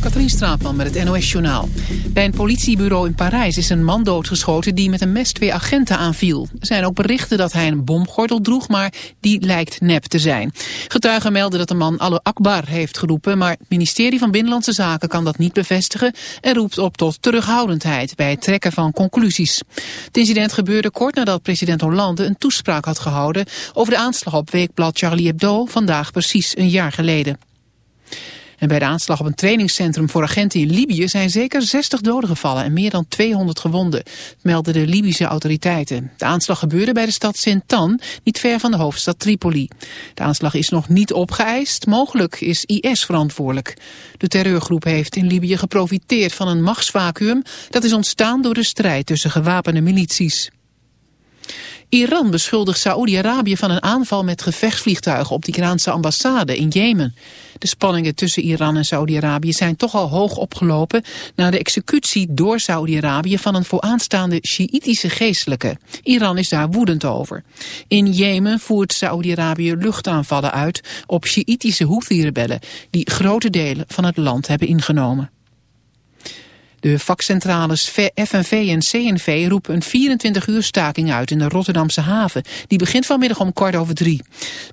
Katrien Straatman met het NOS-journaal. Bij een politiebureau in Parijs is een man doodgeschoten die met een mes twee agenten aanviel. Er zijn ook berichten dat hij een bomgordel droeg, maar die lijkt nep te zijn. Getuigen melden dat de man alle Akbar heeft geroepen, maar het ministerie van Binnenlandse Zaken kan dat niet bevestigen en roept op tot terughoudendheid bij het trekken van conclusies. Het incident gebeurde kort nadat president Hollande een toespraak had gehouden over de aanslag op weekblad Charlie Hebdo vandaag precies een jaar geleden. En bij de aanslag op een trainingscentrum voor agenten in Libië zijn zeker 60 doden gevallen en meer dan 200 gewonden, melden de Libische autoriteiten. De aanslag gebeurde bij de stad Sintan, niet ver van de hoofdstad Tripoli. De aanslag is nog niet opgeëist, mogelijk is IS verantwoordelijk. De terreurgroep heeft in Libië geprofiteerd van een machtsvacuum dat is ontstaan door de strijd tussen gewapende milities. Iran beschuldigt Saoedi-Arabië van een aanval met gevechtsvliegtuigen op de Iraanse ambassade in Jemen. De spanningen tussen Iran en Saoedi-Arabië zijn toch al hoog opgelopen na de executie door Saoedi-Arabië van een vooraanstaande Sjiitische geestelijke. Iran is daar woedend over. In Jemen voert Saoedi-Arabië luchtaanvallen uit op Sjiitische Houthi-rebellen die grote delen van het land hebben ingenomen. De vakcentrales FNV en CNV roepen een 24-uur staking uit in de Rotterdamse haven. Die begint vanmiddag om kwart over drie.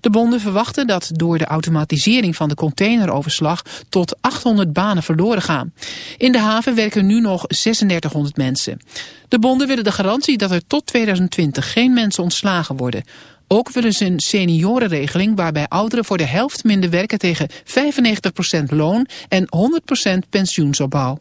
De bonden verwachten dat door de automatisering van de containeroverslag tot 800 banen verloren gaan. In de haven werken nu nog 3600 mensen. De bonden willen de garantie dat er tot 2020 geen mensen ontslagen worden. Ook willen ze een seniorenregeling waarbij ouderen voor de helft minder werken tegen 95% loon en 100% pensioensopbouw.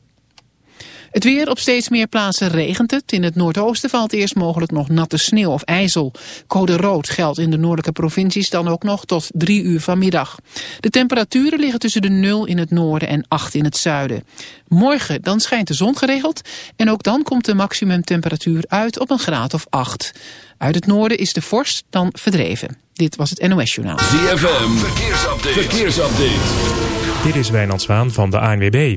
Het weer op steeds meer plaatsen regent het. In het noordoosten valt eerst mogelijk nog natte sneeuw of ijzel. Code rood geldt in de noordelijke provincies dan ook nog tot drie uur vanmiddag. De temperaturen liggen tussen de 0 in het noorden en 8 in het zuiden. Morgen dan schijnt de zon geregeld en ook dan komt de maximumtemperatuur uit op een graad of 8. Uit het noorden is de vorst dan verdreven. Dit was het NOS Journaal. ZFM, verkeersupdate. verkeersupdate. Dit is Wijnand Zwaan van de ANWB.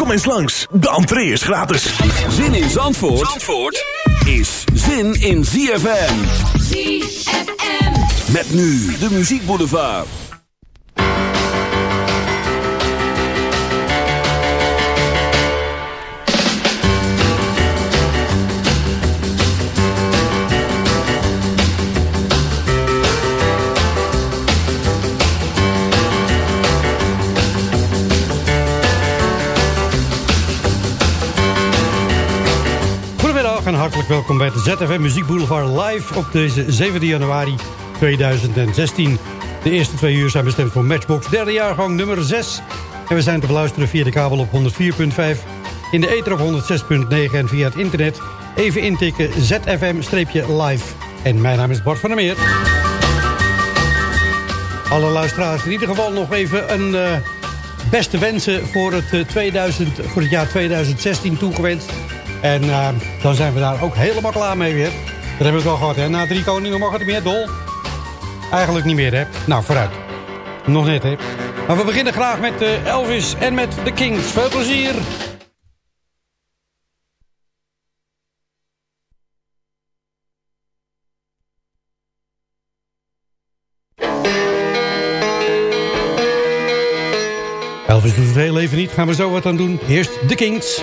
Kom eens langs, de entree is gratis. Zin in Zandvoort, Zandvoort is zin in ZFM. ZFM. Met nu de Muziek Boulevard. Hartelijk welkom bij de ZFM Muziek Boulevard live op deze 7 januari 2016. De eerste twee uur zijn bestemd voor Matchbox, derde jaargang nummer 6. En we zijn te beluisteren via de kabel op 104.5, in de ether op 106.9 en via het internet. Even intikken ZFM-live. En mijn naam is Bart van der Meer. Alle luisteraars in ieder geval nog even een uh, beste wensen voor het, uh, 2000, voor het jaar 2016 toegewenst. En eh, dan zijn we daar ook helemaal klaar mee weer. Dat hebben we wel gehad, hè? Na drie koningen mag het meer, dol. Eigenlijk niet meer, hè? Nou, vooruit. Nog net, hè? Maar we beginnen graag met eh, Elvis en met de Kings. Veel plezier! Elvis doet het heel even niet. Gaan we zo wat aan doen. Eerst de Kings.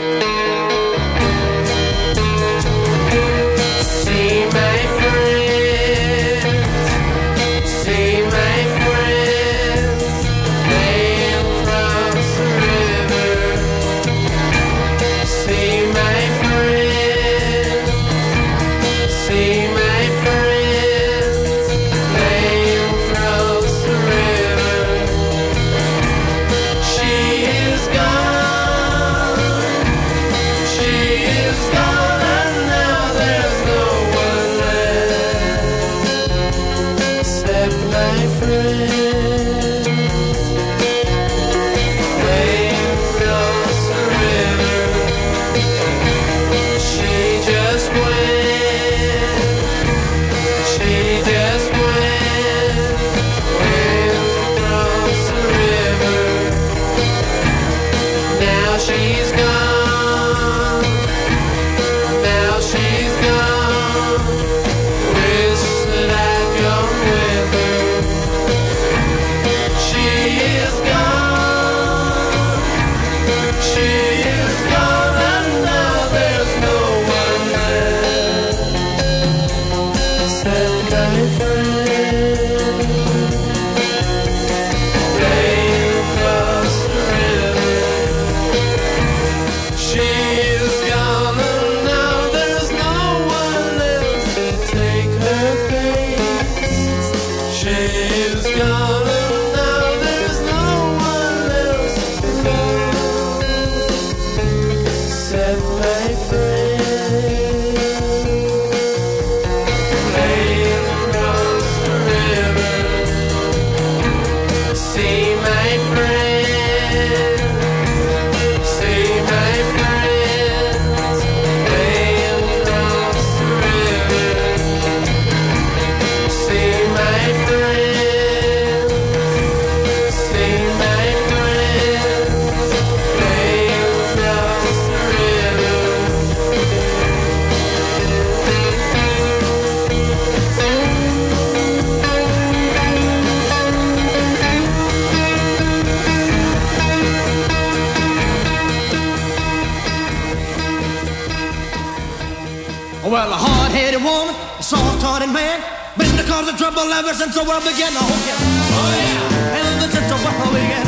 Been the trouble ever since the world began. Oh yeah, oh yeah, ever since the world began.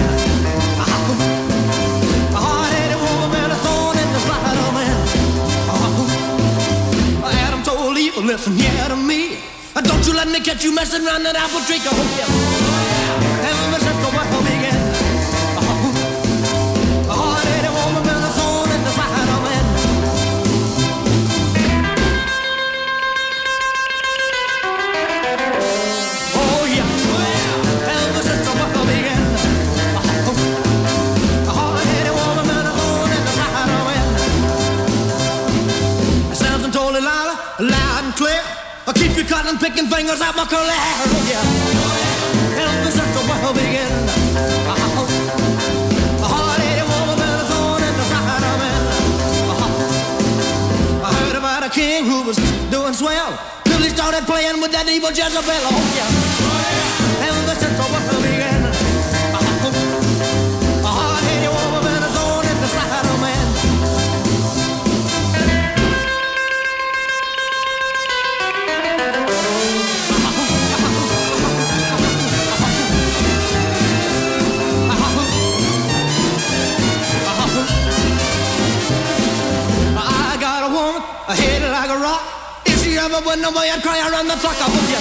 Uh-huh. A hard-headed woman, a thorn in the side of man. Uh-huh. Adam told Eve, listen here to me. Uh, Don't you let me catch you messing around that apple tree. Oh yeah, cutting, picking fingers out my curly hair." Oh yeah, ever since the world began. A hard-headed woman been of man. Uh-huh. I heard about a king who was doing swell till he started playing with that evil Jezebel. Oh yeah, She ever went away, I'd cry around the clock. I hope you.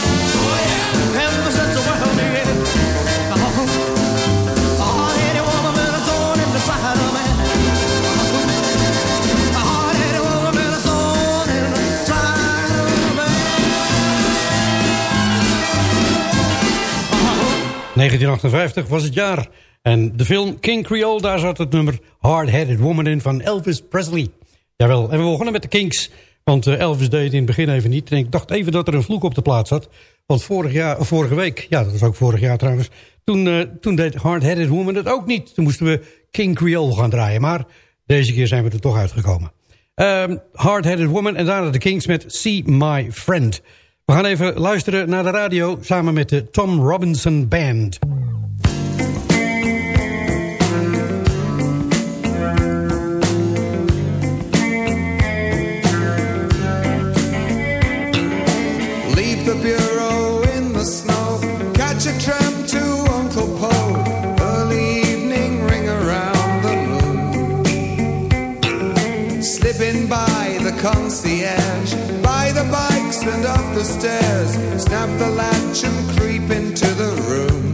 Ever since the world began. Man. A hard-headed woman in the side of man. 1958 was het jaar. En de film King Creole, daar zat het nummer Hard Headed Woman in van Elvis Presley. Jawel, en we begonnen met de Kings. Want eh, Elvis deed in het begin even niet. En ik dacht even dat er een vloek op de plaats zat. Want vorig jaar, vorige week, ja dat was ook vorig jaar trouwens... toen, eh, toen deed Hard Headed Woman het ook niet. Toen moesten we King Creole gaan draaien. Maar deze keer zijn we er toch uitgekomen. Ehm Hard Headed Woman en daarna de Kings met See My Friend. We gaan even luisteren naar de radio samen met de Tom Robinson Band. The stairs. Snap the latch and creep into the room.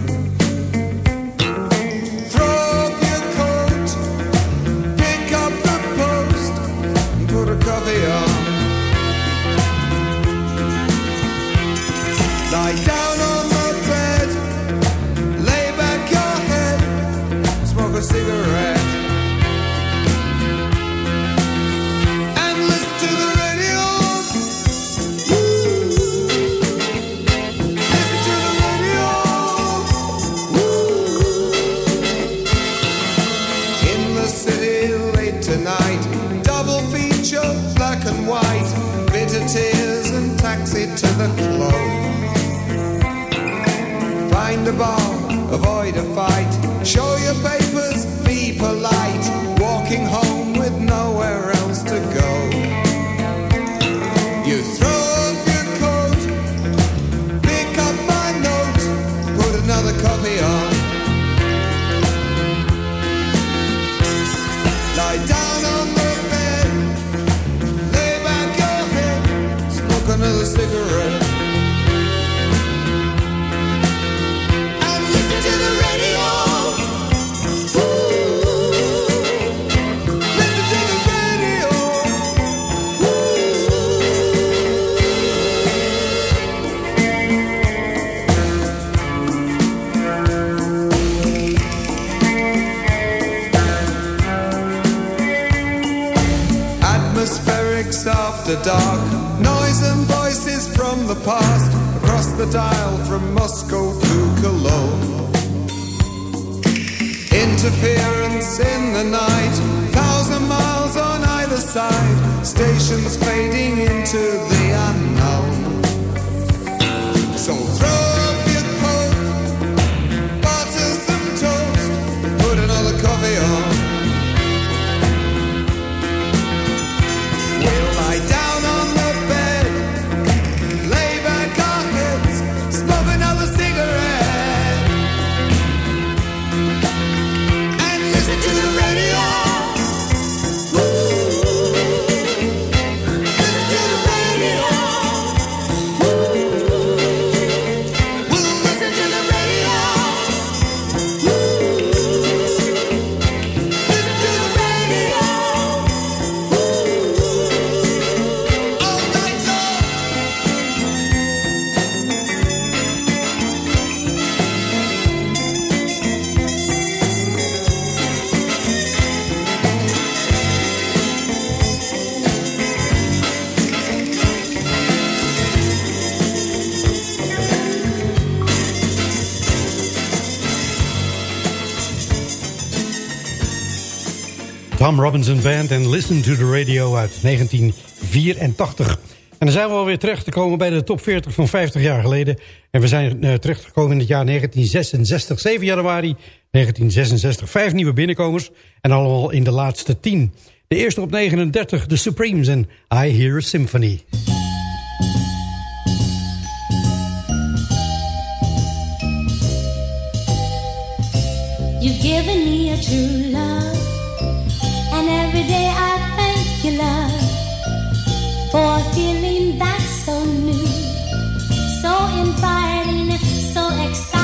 Throw off your coat, pick up the post, and put a coffee on. Lie down on the bed, lay back your head, smoke a cigarette. Find a bar, avoid a fight. Show your papers, be polite. Walking home with nowhere else after dark, noise and voices from the past, across the dial from Moscow to Cologne. Interference in the night, thousand miles on either side, stations fading into the unknown. So throw up your coat, butter some toast, put another coffee on. Tom Robinson Band en Listen to the Radio uit 1984. En dan zijn we alweer terechtgekomen bij de top 40 van 50 jaar geleden. En we zijn uh, terechtgekomen in het jaar 1966, 7 januari 1966. Vijf nieuwe binnenkomers en allemaal in de laatste 10. De eerste op 39, The Supremes en I Hear a Symphony. You've given me a true love, and every day I thank you, love, for a feeling that's so new, so inviting, so exciting.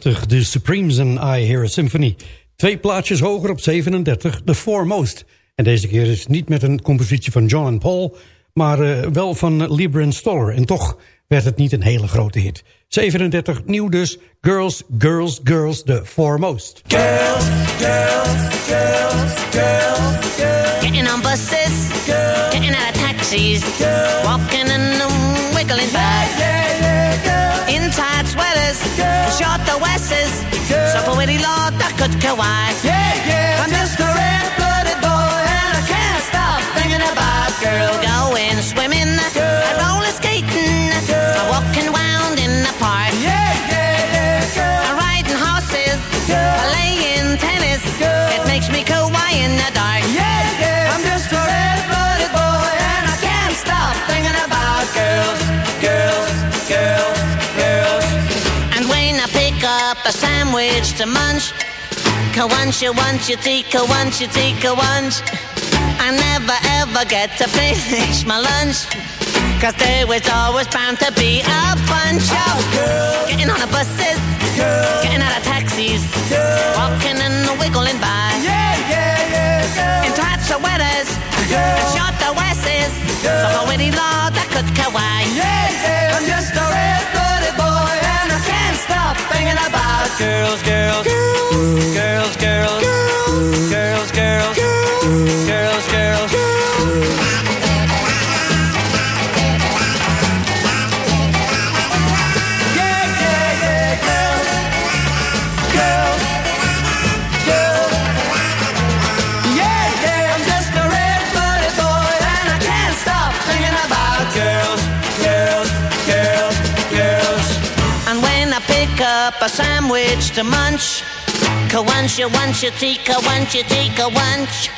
39, The Supremes and I Hear a Symphony. Twee plaatjes hoger op 37, The Foremost. En deze keer is het niet met een compositie van John en Paul... maar uh, wel van Libran Stoller. En toch werd het niet een hele grote hit. 37, nieuw dus, Girls, Girls, Girls, The Foremost. Girls, girls, girls, girls, girls. Getting on buses, girls. getting out of taxis, girls. walking and wiggling by. Yeah, yeah, yeah, girls. In tight sweaters, girls. short the westers, girls. so pretty lord that could kawaii. Yeah, yeah, I'm just a red-blooded boy and I can't stop thinking about girls. Going swimming, a sandwich to munch, ka-wunch, you wunch, you take ka-wunch, you take. I never ever get to finish my lunch. Cause there was always bound to be a bunch of girls. Getting on the buses, girls. getting out of taxis, girls. walking and wiggling by. Yeah, yeah, yeah, girls. In tight sweaters, and short the wesses, so witty lord that could kawaii. Yeah, yeah, I'm just a red-blooded girls, girls, girls, girls, girls, girls, to munch, ka-wunch, you wunch, you take a wunch, you take a wunch.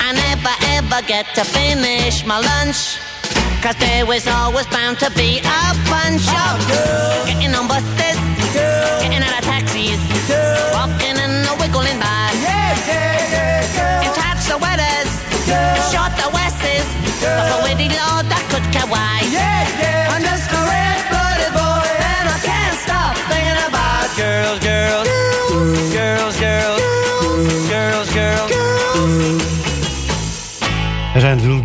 I never ever get to finish my lunch. Cause there was always bound to be a bunch of oh, girls. Getting on buses, girls. getting out of taxis, girls. walking and wiggling by. Yeah, yeah, yeah, girls. In tight sweaters, short the wesses, but witty lord that could kawaii.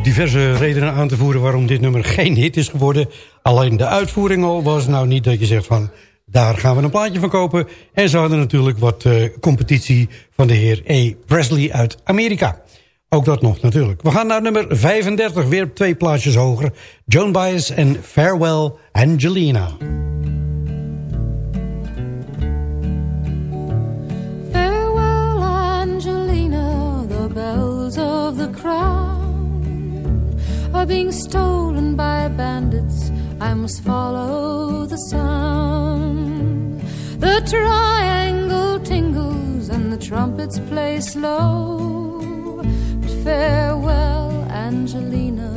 Diverse redenen aan te voeren waarom dit nummer geen hit is geworden. Alleen de uitvoering al was nou niet dat je zegt van... daar gaan we een plaatje van kopen. En ze hadden natuurlijk wat uh, competitie van de heer A. Presley uit Amerika. Ook dat nog natuurlijk. We gaan naar nummer 35, weer twee plaatjes hoger. Joan Baez en Farewell Angelina. Farewell, Angelina, the bells of the crown are being stolen by bandits. I must follow the sound. The triangle tingles and the trumpets play slow. But farewell, Angelina,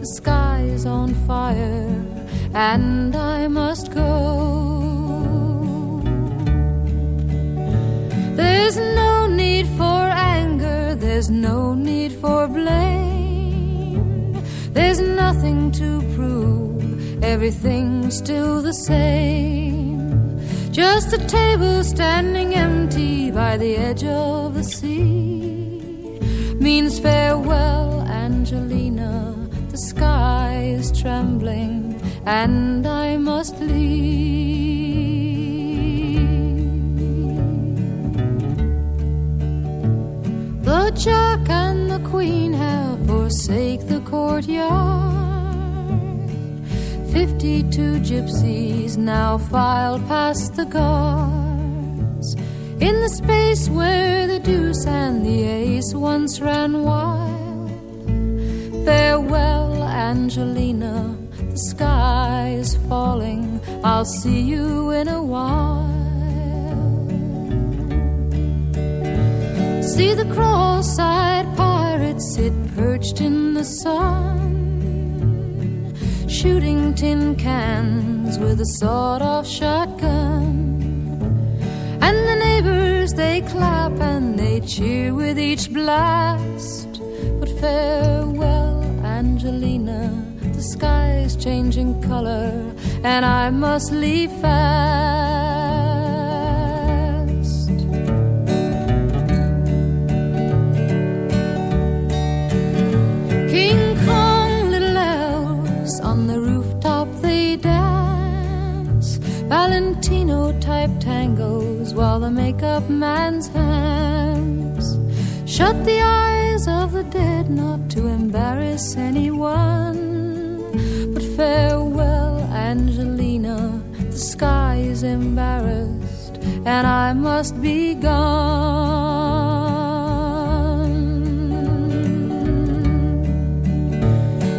the sky is on fire and I must go. There's no need for anger, there's no need for blame. There's nothing to prove, everything's still the same. Just a table standing empty by the edge of the sea means farewell, Angelina. The sky is trembling and I must leave. The jack and the queen have forsake courtyard. Fifty-two gypsies now file past the guards. In the space where the deuce and the ace once ran wild. Farewell, Angelina, the sky is falling. I'll see you in a while. See the cross-eyed pirates sit perched in the sun, shooting tin cans with a sawed-off shotgun. And the neighbors they clap and they cheer with each blast. But farewell, Angelina, the sky. sky's changing color, and I must leave fast. Tangos while the makeup man's hands shut the eyes of the dead not to embarrass anyone. But farewell, Angelina, the sky is embarrassed and I must be gone.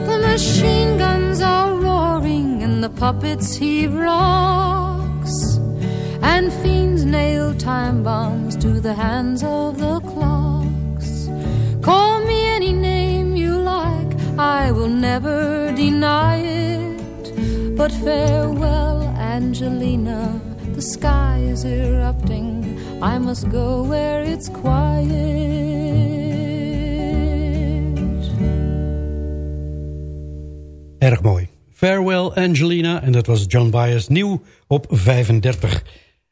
The machine guns are roaring and the puppets heave rocks, and fiends nail time bombs to the hands of the clocks. Call me any name you like, I will never deny it. But farewell, Angelina, the sky is erupting. I must go where it's quiet. Erg mooi. Farewell Angelina, en dat was John Byers nieuw op 35.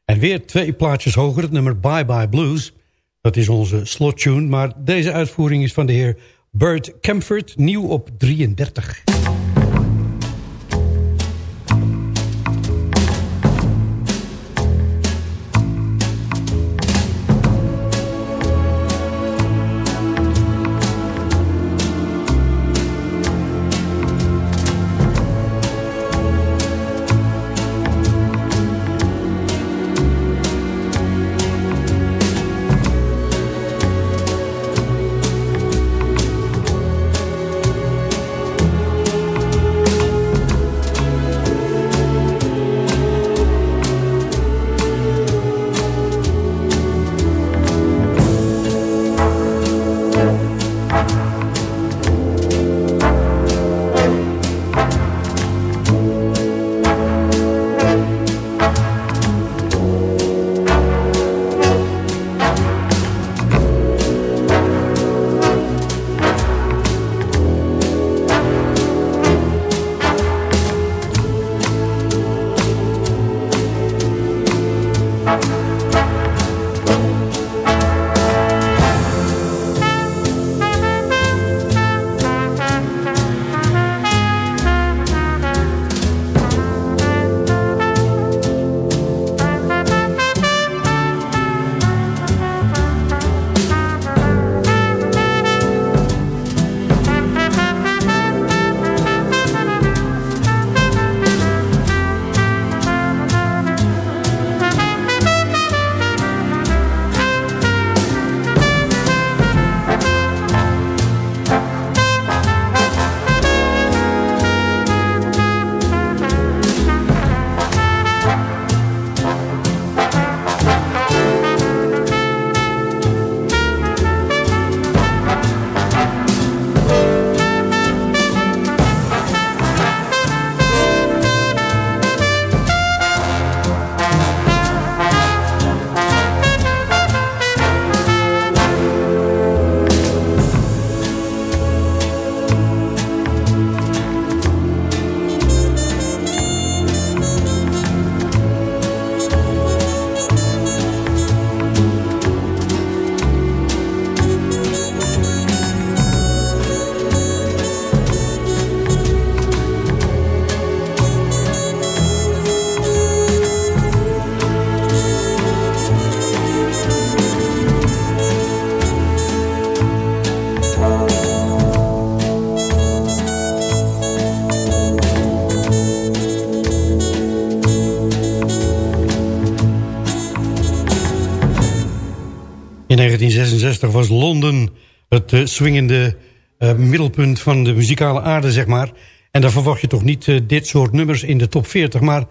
En weer twee plaatjes hoger, het nummer Bye Bye Blues. Dat is onze slottune, maar deze uitvoering is van de heer Bert Kempfert, nieuw op 33. 1966 was Londen het uh, swingende uh, middelpunt van de muzikale aarde, zeg maar. En daar verwacht je toch niet uh, dit soort nummers in de top 40. Maar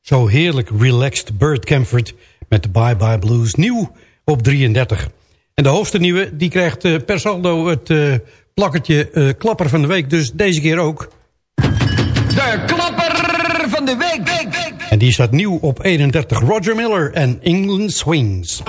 zo heerlijk relaxed Burt Camford met de Bye Bye Blues. Nieuw op 33. En de hoogste nieuwe, die krijgt per saldo het plakkertje klapper van de week. Dus deze keer ook. De klapper van de week. week, week. En die staat nieuw op 31. Roger Miller en England Swings.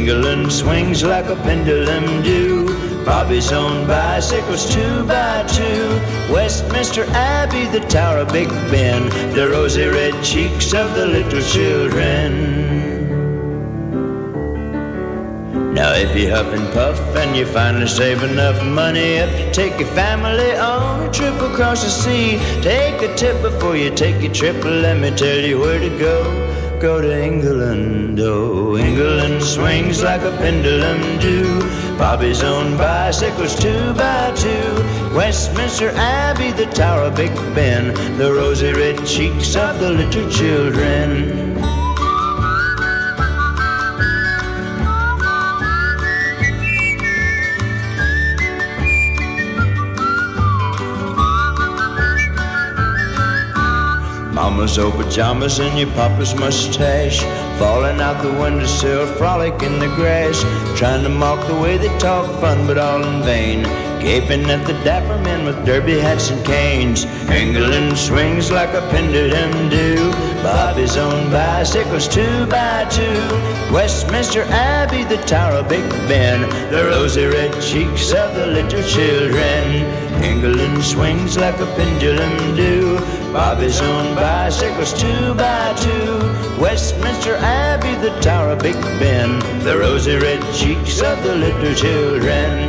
England swings like a pendulum do. Bobby's on bicycles two by two. Westminster Abbey, the Tower of Big Ben, the rosy red cheeks of the little children. Now if you huff and puff and you finally save enough money up to take your family on a trip across the sea, take a tip before you take your trip. Let me tell you where to go. Go to England, oh, England swings like a pendulum do. Bobby's own bicycles two by two. Westminster Abbey, the Tower of Big Ben, the rosy red cheeks of the little children. Mama's old pajamas and your papa's mustache. Falling out the windowsill, frolic in the grass. Trying to mock the way they talk fun, but all in vain. Gaping at the dapper men with derby hats and canes. England swings like a pendulum do. Bobby's own bicycles two by two. Westminster Abbey, the Tower of Big Ben. The rosy red cheeks of the little children. England swings like a pendulum do Bobby's own bicycles two by two Westminster Abbey, the Tower of Big Ben The rosy red cheeks of the little children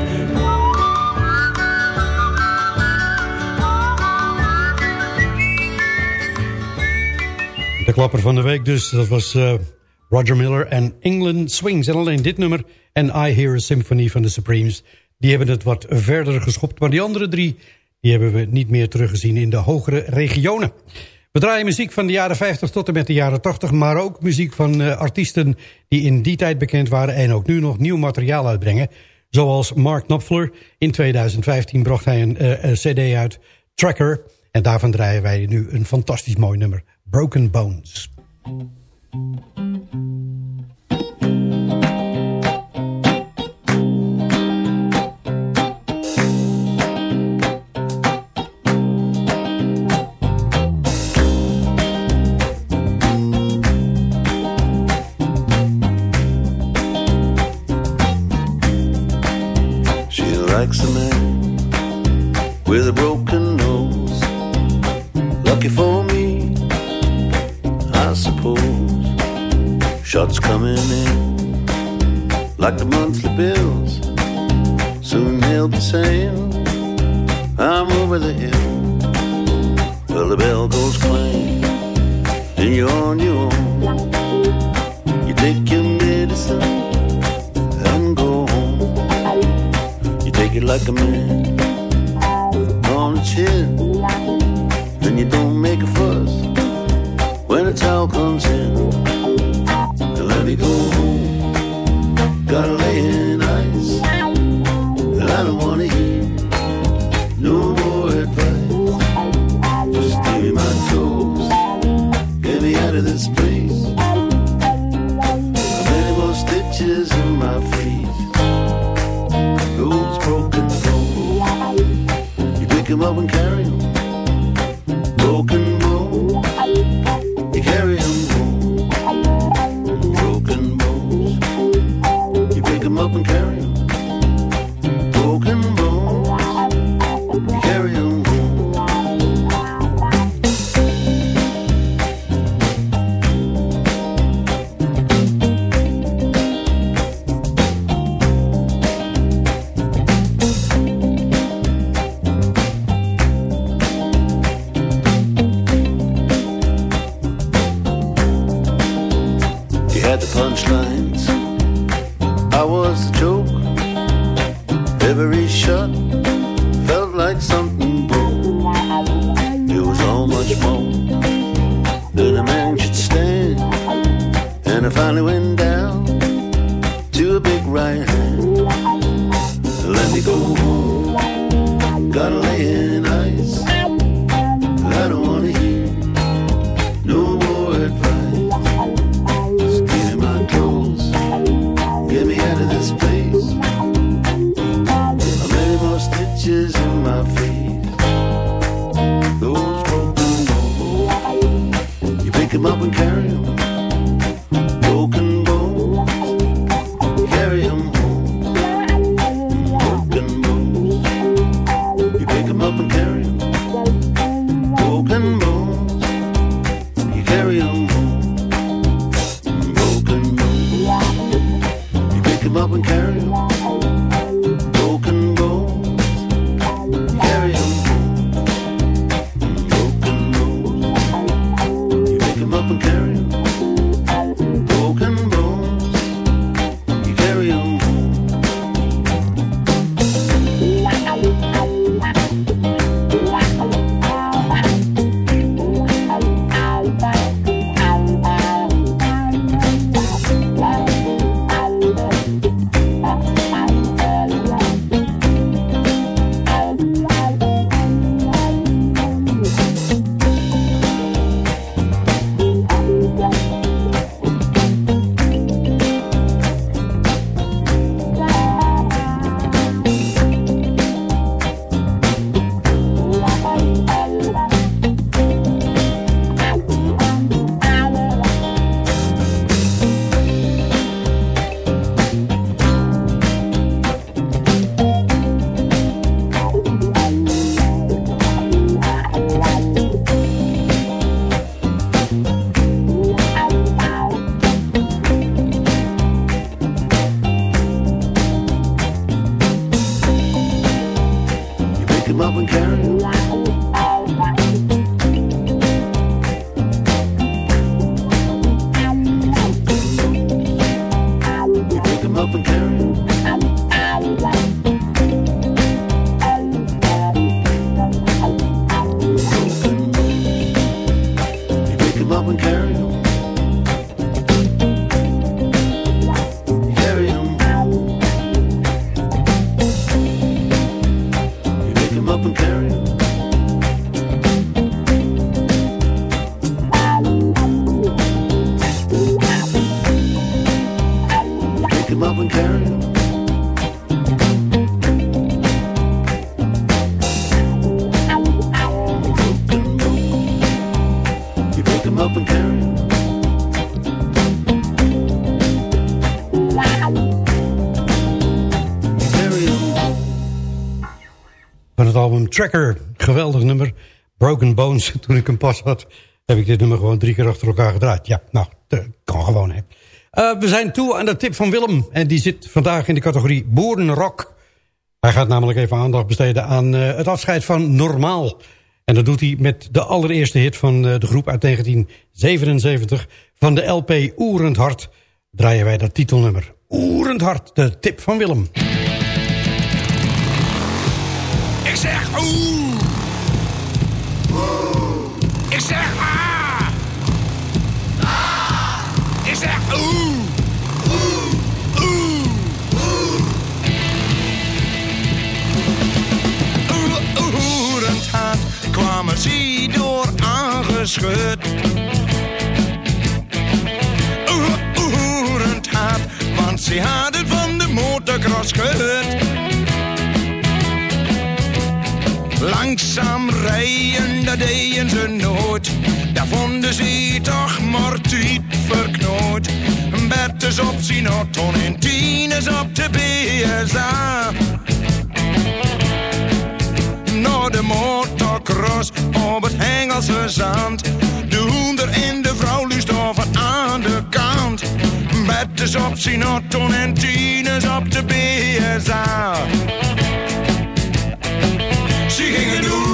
De klapper van de week dus, dat was uh, Roger Miller en England Swings. En alleen dit nummer en I Hear a Symphony van de Supremes... die hebben het wat verder geschopt. Maar die andere drie die hebben we niet meer teruggezien in de hogere regionen. We draaien muziek van de jaren 50 tot en met de jaren 80... maar ook muziek van uh, artiesten die in die tijd bekend waren... en ook nu nog nieuw materiaal uitbrengen. Zoals Mark Knopfler. In 2015 bracht hij uh, een cd uit, Tracker... En daarvan draaien wij nu een fantastisch mooi nummer. Broken Bones. Likes a man with a broken nose. Lucky for me, I suppose. Shots coming in like the monthly bills. Soon he'll be saying, I'm over the hill. Well, the bell goes clang, and you're on your own. You take your like a man on the chin. And you don't make a fuss when a towel comes in. Let me go You pick him up and carry him. Van het album Tracker. Geweldig nummer. Broken Bones. Toen ik hem pas had, heb ik dit nummer gewoon drie keer achter elkaar gedraaid. Ja, nou, kan gewoon. Hè. Eh, we zijn toe aan de tip van Willem. En die zit vandaag in de categorie boerenrock. Hij gaat namelijk even aandacht besteden aan eh, het afscheid van Normaal. En dat doet hij met de allereerste hit van eh, de groep uit 1977. Van de LP Oerend Hart draaien wij dat titelnummer. Oerend Hart, de tip van Willem. Ik zeg oeh. Ik zeg Zeg oeh. Oeh. Oeh. Oeh. Oerend hart kwamen ze door aangeschud. Oeh, Oerend hart, want ze hadden van de motocross gehoord. Langzaam rijden, dat deden ze nooit. Daar vonden ze toch maar tijd verknoot. Bertus op zijn auto en Tines op de BSA. Naar de motocross op het Hengelse zand. De hoender en de vrouw lustoven aan de kant. Bertus op zijn auto en Tines op de BSA. Ze gingen doen.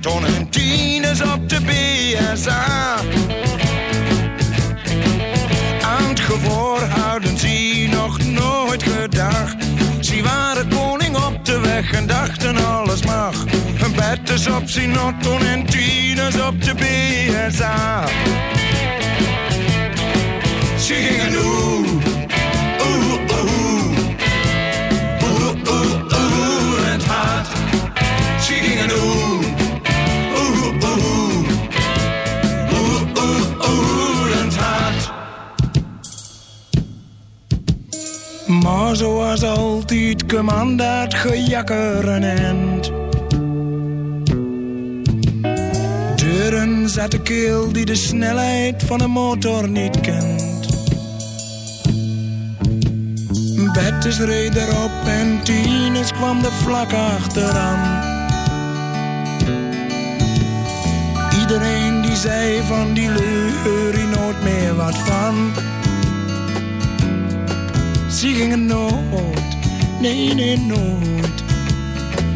Sinaton en tien is op de BSA. Aan het gevoor hadden ze nog nooit gedacht. Ze waren koning op de weg en dachten alles mag. Een bed is op Sinaton en tien is op de BSA. Ze gingen doen. Maar zoals altijd kwam dat gejakker een. Deuren zat de keel die de snelheid van een motor niet kent. Bettes reed erop en Tines kwam er vlak achteraan. Iedereen die zei van die hier nooit meer wat van. Ze gingen nooit, nee nee nooit,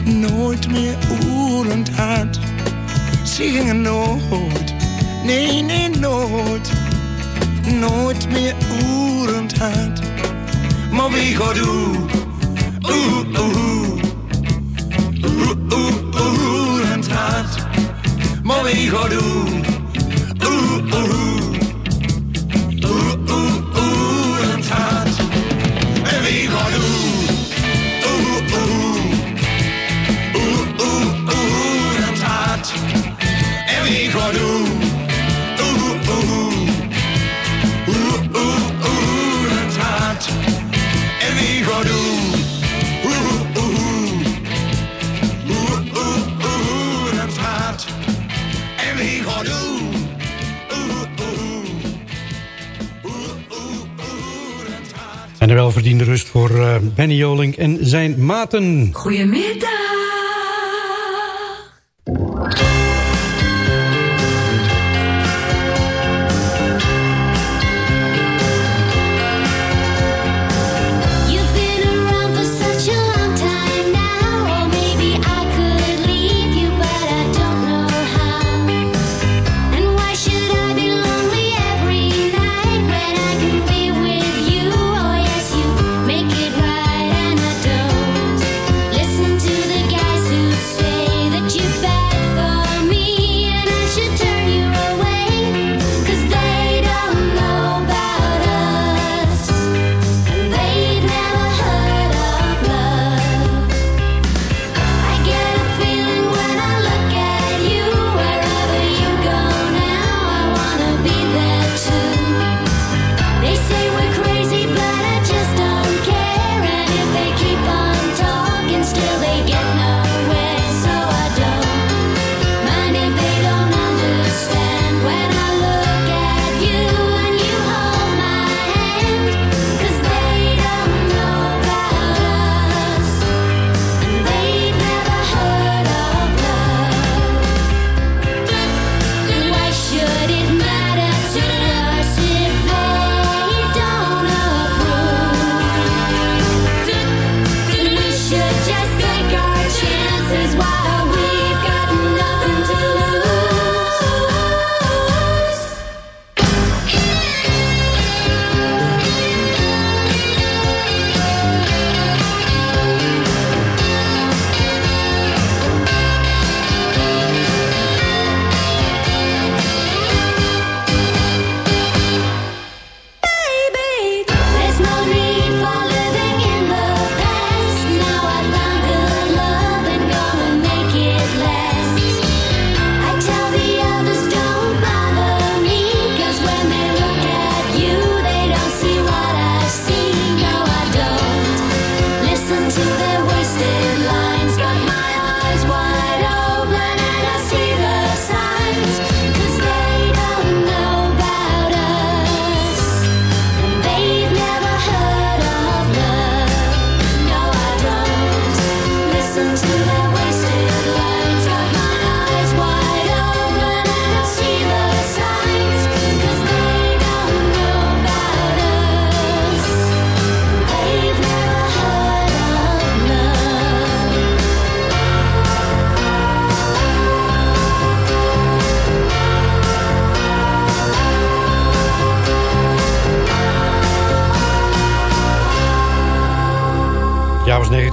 nooit meer oerend hard. Ze gingen nooit, nee nee nooit, nooit meer oerend hard. Maar wie gaat? Oeh, oeh, oeh, oeh, oeh, het hart. Maar wie gaat? Oeh, En de welverdiende rust voor eh, Benny Joling en zijn maten. Goedemiddag.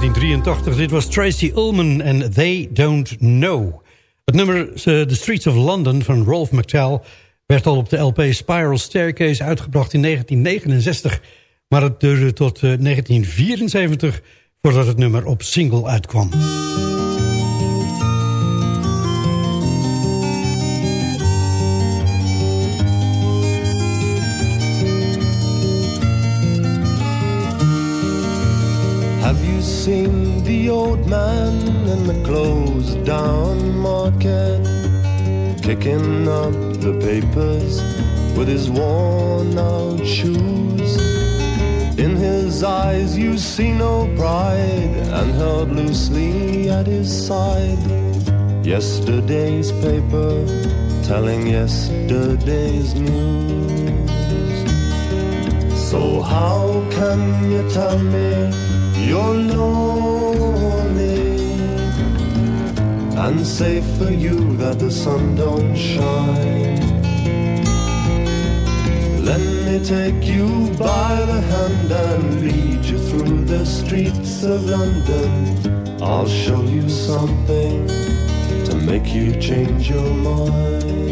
1983. Dit was Tracy Ullman en They Don't Know. Het nummer uh, The Streets of London van Rolf McTell... werd al op de LP Spiral Staircase uitgebracht in 1969. Maar het duurde tot uh, 1974 voordat het nummer op single uitkwam. The old man in the closed down market? Kicking up the papers with his worn out shoes. In his eyes you see no pride, and held loosely at his side. Yesterday's paper telling yesterday's news. So, how can you tell me you're lonely and say for you that the sun don't shine? Let me take you by the hand and lead you through the streets of London. I'll show you something to make you change your mind.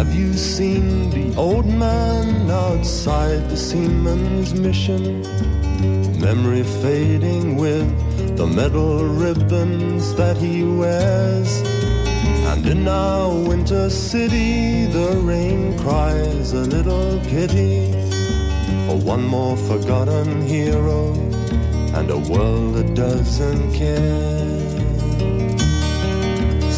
Have you seen the old man outside the seaman's mission? Memory fading with the metal ribbons that he wears. And in our winter city, the rain cries a little pity for one more forgotten hero and a world that doesn't care.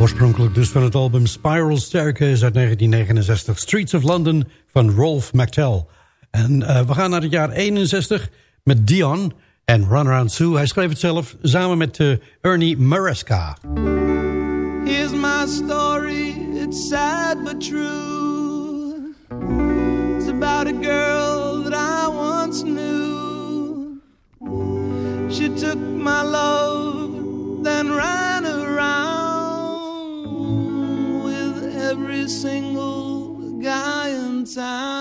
Oorspronkelijk dus van het album Spiral Staircase uit 1969... Streets of London van Rolf McTell. En eh, we gaan naar het jaar 61 met Dion en Run Around Sue. Hij schreef het zelf samen met eh, Ernie Maresca. Here's my story, it's sad but true. It's about a girl that I once knew. She took my love, then ran single guy in town.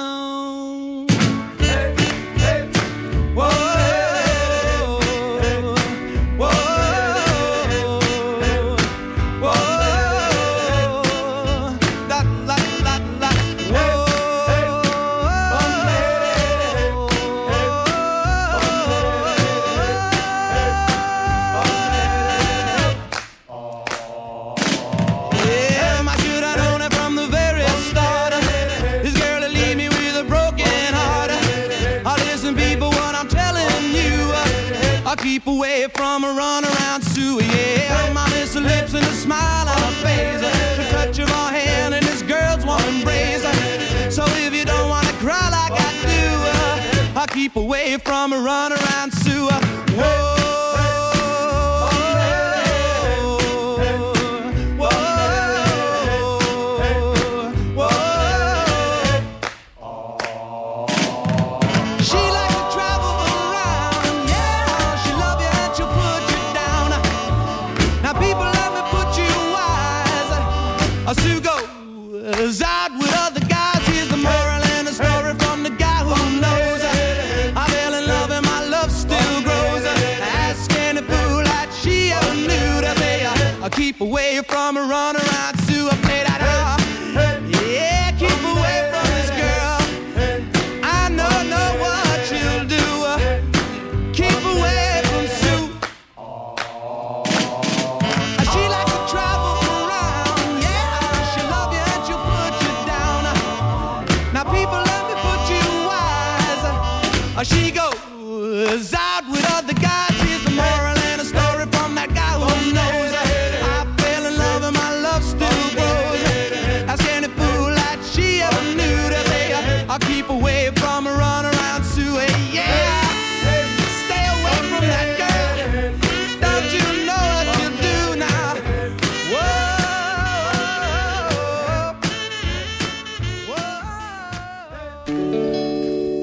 Keep away from a run around Sue. Whoa.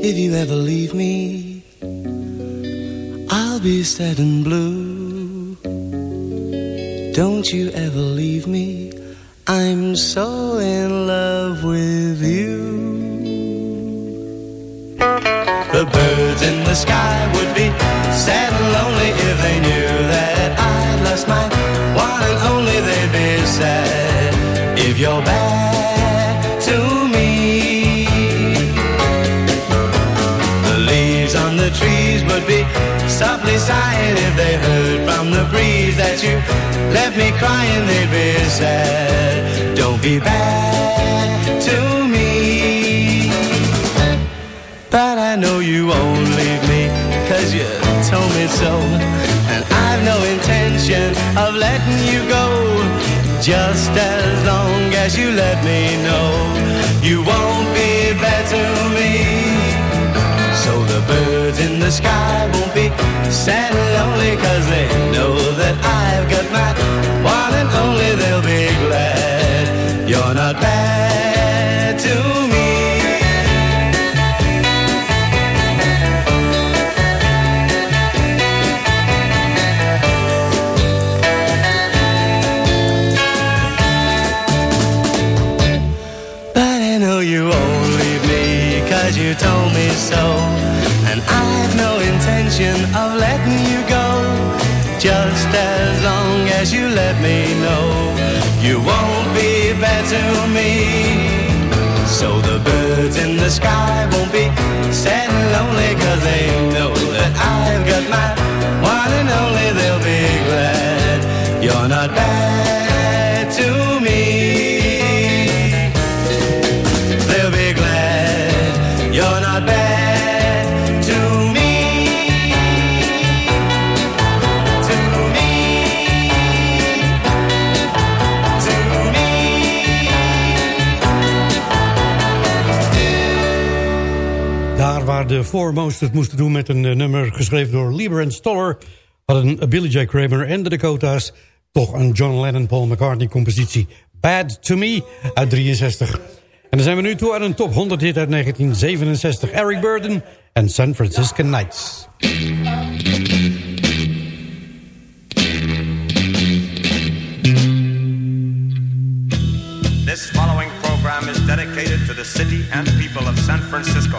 If you ever leave me, I'll be sad and blue. Don't you ever leave me, I'm so in love with you. The birds in the sky would be sad and lonely if they knew that I lost my one and only. They'd be sad if you're back softly sighing if they heard from the breeze that you left me crying. They'd be sad. Don't be bad to me. But I know you won't leave me, cause you told me so. And I've no intention of letting you go. Just as long as you let me know you won't be bad to me. So the birds in the sky won't be sad and lonely, cause they know that I've got my one and only. They'll be glad you're not bad to me. But I know you me Cause you told me so. And I've no intention of letting you go. Just as long as you let me know. You won't be bad to me. So the birds in the sky won't be sad and lonely Cause they know that I've got my one and only. They'll be glad you're not bad waar de Foremost het moesten doen met een eh, nummer geschreven door Lieber en Stoller... hadden Billy J. Kramer en de Dakota's toch een John Lennon-Paul McCartney-compositie. Bad to Me uit 63. En dan zijn we nu toe aan een top 100 hit uit 1967. Eric Burden en San Francisco Nights. This following program is dedicated to the city and people of San Francisco,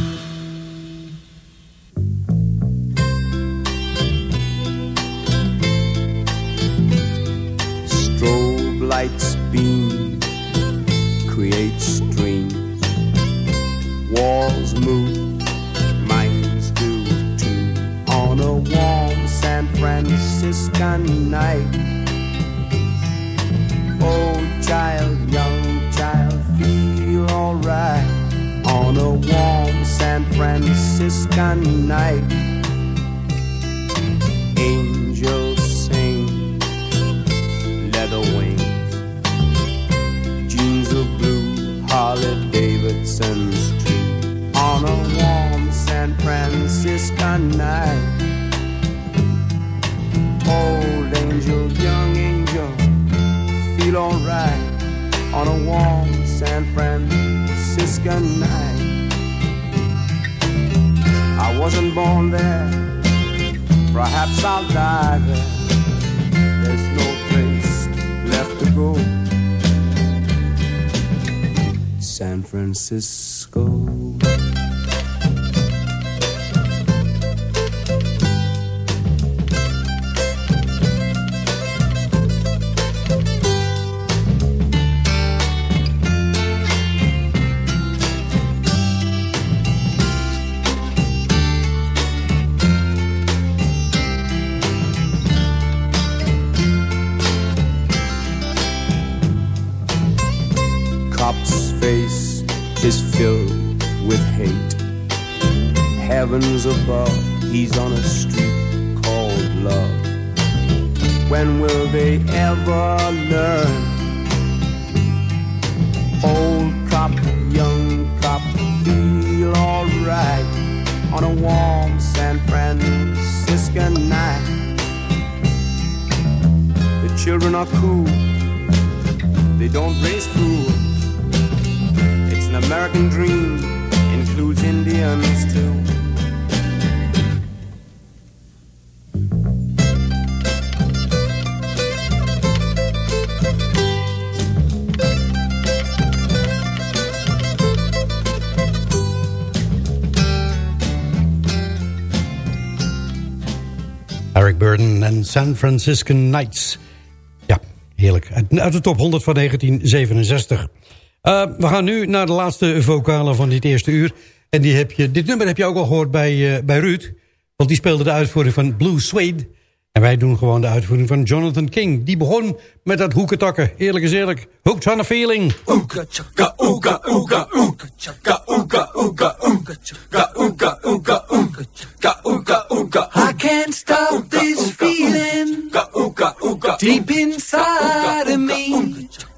Lights beam, create streams. Walls move, minds do too. On a warm San Franciscan night. Old child, young child, feel alright. On a warm San Franciscan night. Angels Tree. On a warm San Franciscan night. Old angel, young angel, feel alright. On a warm San Franciscan night. I wasn't born there, perhaps I'll die there. There's no place left to go. San Francisco. He's on a street called love. When will they ever learn? Old cop, young cop, feel alright on a warm San Franciscan night. The children are cool, they don't raise fools. It's an American dream, includes Indians too. En San Francisco Nights. Ja, heerlijk. Uit- de top 100 van 1967. Eh, we gaan nu naar de laatste vocalen van dit eerste uur. En die heb je, dit nummer heb je ook al gehoord bij, eh, bij Ruud. Want die speelde de uitvoering van Blue Suede. En wij doen gewoon de uitvoering van Jonathan King. Die begon met dat hoekentakken. Eerlijk is eerlijk. Hooked on a feeling. Chaka chaka chaka chaka I can't stop this feeling deep inside of me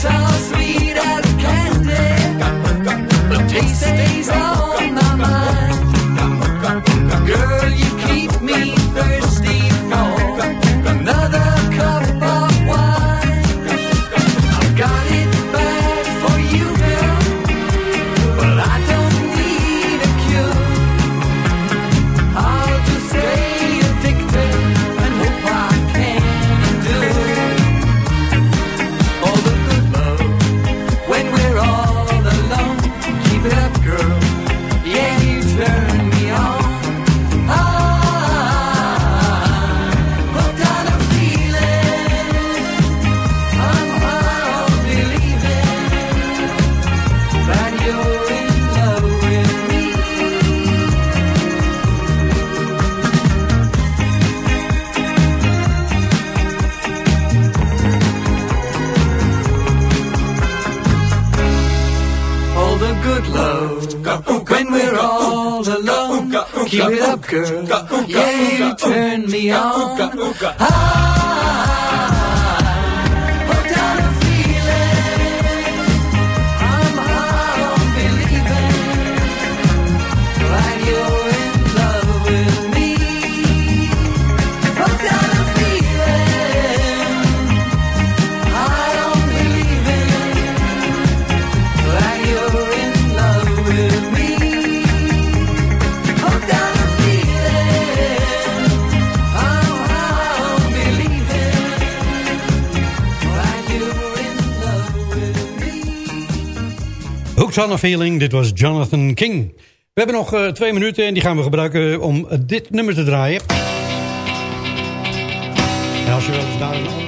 sweet as candy, the taste stays on my mind. Dit was Jonathan King. We hebben nog eh, twee minuten en die gaan we gebruiken om dit nummer te draaien. En je